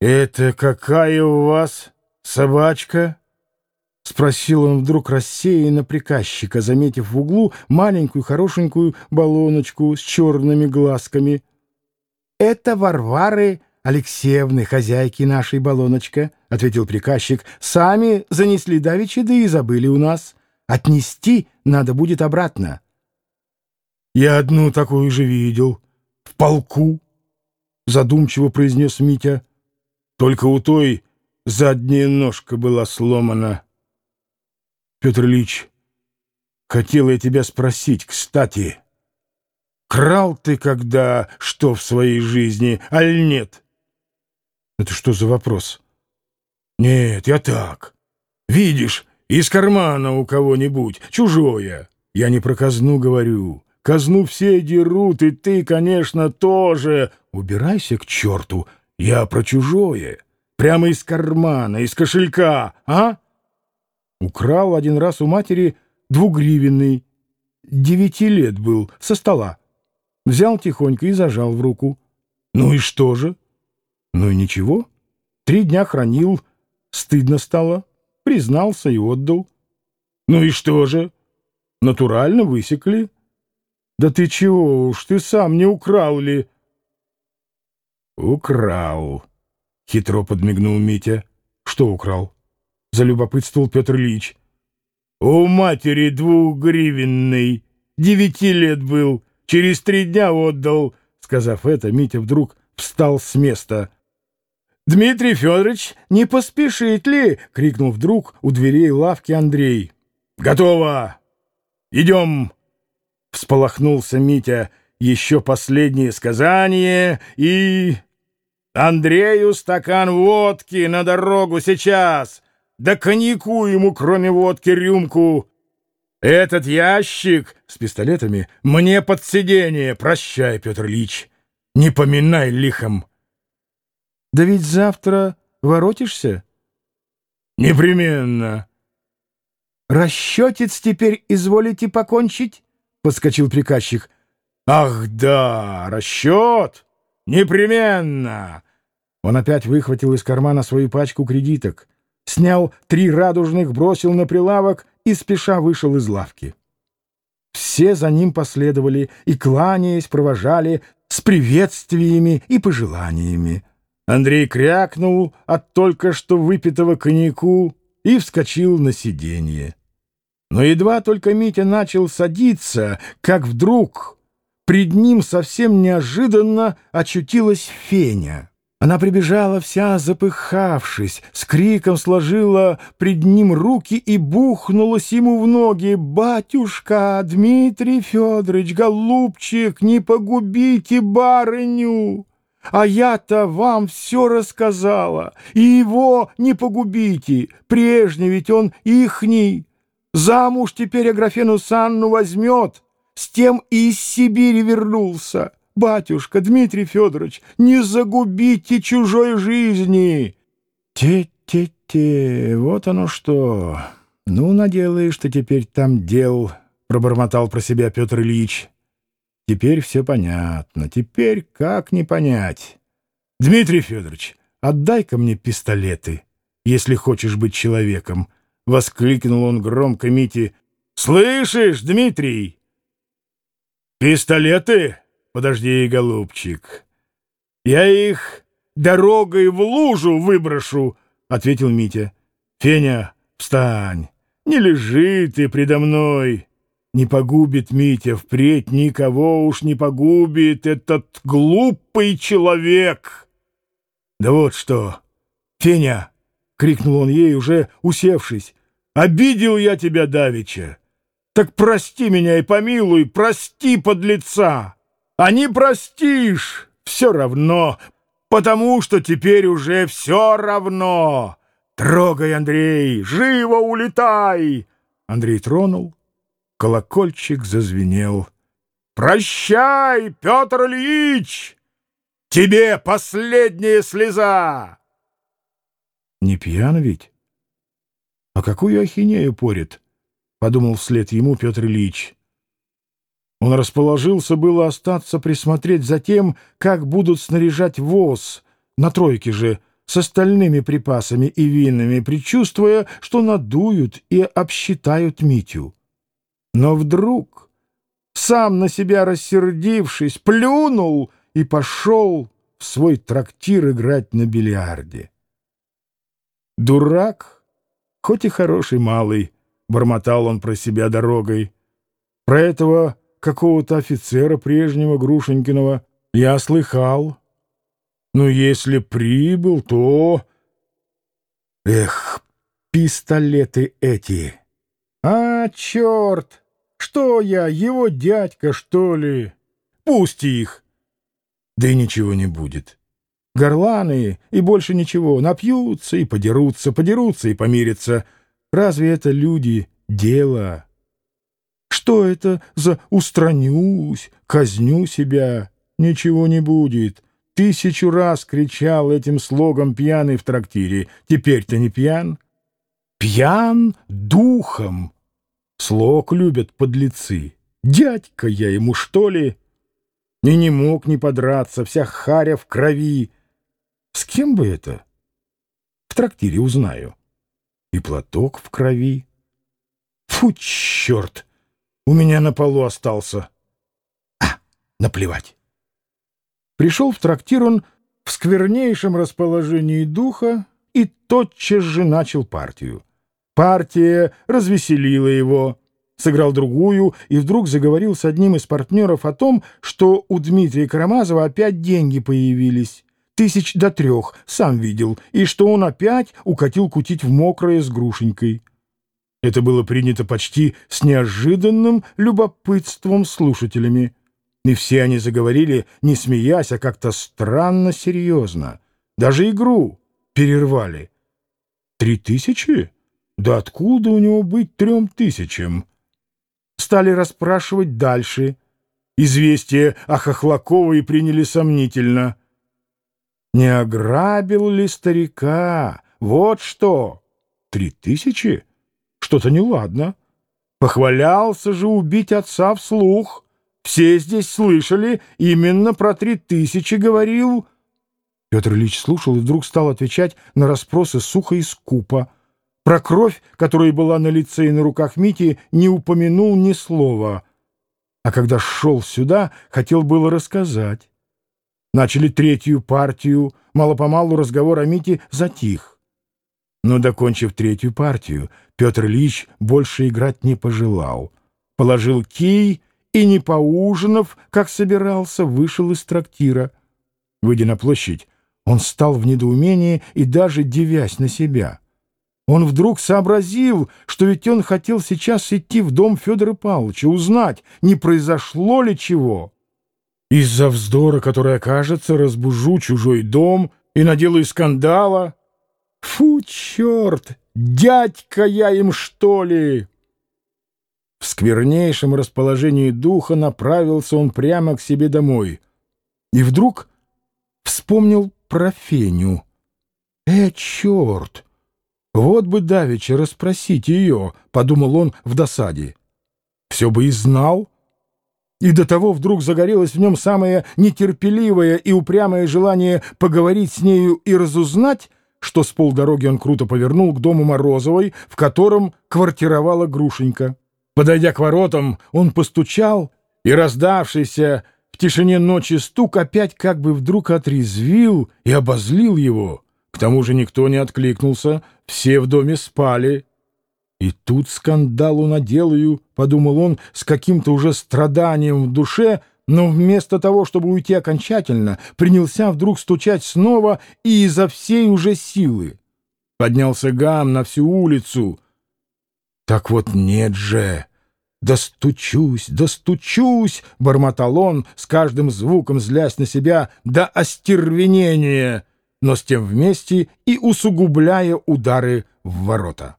«Это какая у вас собачка?» — спросил он вдруг рассеянно приказчика, заметив в углу маленькую хорошенькую баллоночку с черными глазками. «Это Варвары Алексеевны, хозяйки нашей баллоночка», — ответил приказчик. «Сами занесли давеча, да и забыли у нас. Отнести надо будет обратно». «Я одну такую же видел. В полку», — задумчиво произнес Митя. «Только у той задняя ножка была сломана». Петр Ильич, хотел я тебя спросить, кстати, крал ты когда что в своей жизни, аль нет? Это что за вопрос? Нет, я так. Видишь, из кармана у кого-нибудь, чужое. Я не про казну говорю. Казну все дерут, и ты, конечно, тоже. Убирайся к черту, я про чужое. Прямо из кармана, из кошелька, а? Украл один раз у матери двугривенный. Девяти лет был, со стола. Взял тихонько и зажал в руку. Ну и что же? Ну и ничего. Три дня хранил, стыдно стало, признался и отдал. Ну и что же? Натурально высекли. Да ты чего уж, ты сам не украл ли? Украл, хитро подмигнул Митя. Что украл? — залюбопытствовал Петр Ильич. «У матери двухгривенный, девяти лет был, через три дня отдал». Сказав это, Митя вдруг встал с места. «Дмитрий Федорович, не поспешит ли?» — крикнул вдруг у дверей лавки Андрей. «Готово! Идем!» — всполохнулся Митя. «Еще последнее сказание и...» «Андрею стакан водки на дорогу сейчас!» Да коньяку ему, кроме водки, рюмку. Этот ящик с пистолетами мне под сиденье. Прощай, Петр Ильич, не поминай лихом. Да ведь завтра воротишься? Непременно. Расчетец теперь изволите покончить? Подскочил приказчик. Ах да, расчет! Непременно! Он опять выхватил из кармана свою пачку кредиток снял три радужных, бросил на прилавок и спеша вышел из лавки. Все за ним последовали и, кланяясь, провожали с приветствиями и пожеланиями. Андрей крякнул от только что выпитого коньяку и вскочил на сиденье. Но едва только Митя начал садиться, как вдруг пред ним совсем неожиданно очутилась Феня. Она прибежала вся запыхавшись, с криком сложила пред ним руки и бухнулась ему в ноги. «Батюшка, Дмитрий Федорович, голубчик, не погубите барыню!» А я-то вам все рассказала, и его не погубите, прежний ведь он ихний. Замуж теперь Аграфену Санну возьмет, с тем и из Сибири вернулся. Батюшка Дмитрий Федорович, не загубите чужой жизни!» «Те-те-те, вот оно что! Ну, наделаешь ты теперь там дел!» — пробормотал про себя Петр Ильич. «Теперь все понятно. Теперь как не понять? Дмитрий Федорович, отдай-ка мне пистолеты, если хочешь быть человеком!» — воскликнул он громко Мите. «Слышишь, Дмитрий?» «Пистолеты?» Подожди, голубчик. Я их дорогой в лужу выброшу, — ответил Митя. Феня, встань. Не лежи ты предо мной. Не погубит Митя, впредь никого уж не погубит этот глупый человек. Да вот что, Феня, — крикнул он ей, уже усевшись, — обидел я тебя давеча. Так прости меня и помилуй, прости подлеца. А не простишь все равно, потому что теперь уже все равно. Трогай, Андрей, живо улетай!» Андрей тронул, колокольчик зазвенел. «Прощай, Петр Ильич! Тебе последняя слеза!» «Не пьян ведь? А какую ахинею порит?» — подумал вслед ему Петр Ильич. Он расположился было остаться присмотреть за тем, как будут снаряжать воз, на тройке же, с остальными припасами и винами, предчувствуя, что надуют и обсчитают Митю. Но вдруг, сам на себя рассердившись, плюнул и пошел в свой трактир играть на бильярде. Дурак, хоть и хороший малый, — бормотал он про себя дорогой. Про этого какого-то офицера прежнего Грушенькиного я слыхал. Но если прибыл, то... Эх, пистолеты эти! А, черт! Что я, его дядька, что ли? Пусть их! Да и ничего не будет. Горланы и больше ничего. Напьются и подерутся, подерутся и помирятся. Разве это люди дело? Что это за «устранюсь», «казню себя»? Ничего не будет. Тысячу раз кричал этим слогом пьяный в трактире. Теперь-то не пьян. Пьян духом. Слог любят подлецы. Дядька я ему, что ли? И не мог не подраться, вся харя в крови. С кем бы это? В трактире узнаю. И платок в крови. Фу, черт! У меня на полу остался. А, наплевать. Пришел в трактир он в сквернейшем расположении духа и тотчас же начал партию. Партия развеселила его, сыграл другую и вдруг заговорил с одним из партнеров о том, что у Дмитрия Карамазова опять деньги появились. Тысяч до трех, сам видел, и что он опять укатил кутить в мокрое с грушенькой. Это было принято почти с неожиданным любопытством слушателями. И все они заговорили, не смеясь, а как-то странно серьезно. Даже игру перервали. Три тысячи? Да откуда у него быть трем тысячам? Стали расспрашивать дальше. Известие о Хохлаковой приняли сомнительно. Не ограбил ли старика? Вот что! Три тысячи? Что-то неладно. Похвалялся же убить отца вслух — все здесь слышали, именно про три тысячи говорил. Петр Ильич слушал и вдруг стал отвечать на расспросы сухо и скупо. Про кровь, которая была на лице и на руках Мити, не упомянул ни слова. А когда шел сюда, хотел было рассказать. Начали третью партию, мало-помалу разговор о Мите затих. Но, докончив третью партию, Петр Ильич больше играть не пожелал. Положил кий и, не поужинав, как собирался, вышел из трактира. Выйдя на площадь, он стал в недоумении и даже девясь на себя. Он вдруг сообразил, что ведь он хотел сейчас идти в дом Федора Павловича, узнать, не произошло ли чего. Из-за вздора, который окажется, разбужу чужой дом и наделаю скандала. Фу, черт! Дядька я им, что ли? В сквернейшем расположении духа направился он прямо к себе домой. И вдруг вспомнил про Феню. «Э, черт! Вот бы давеча расспросить ее», — подумал он в досаде. «Все бы и знал». И до того вдруг загорелось в нем самое нетерпеливое и упрямое желание поговорить с нею и разузнать, что с полдороги он круто повернул к дому Морозовой, в котором квартировала Грушенька. Подойдя к воротам, он постучал, и раздавшийся в тишине ночи стук опять как бы вдруг отрезвил и обозлил его. К тому же никто не откликнулся, все в доме спали. И тут скандалу наделаю, — подумал он с каким-то уже страданием в душе, но вместо того, чтобы уйти окончательно, принялся вдруг стучать снова и изо всей уже силы. Поднялся гам на всю улицу. Так вот нет же! «Достучусь, достучусь!» — бормотал он, с каждым звуком злясь на себя до остервенения, но с тем вместе и усугубляя удары в ворота.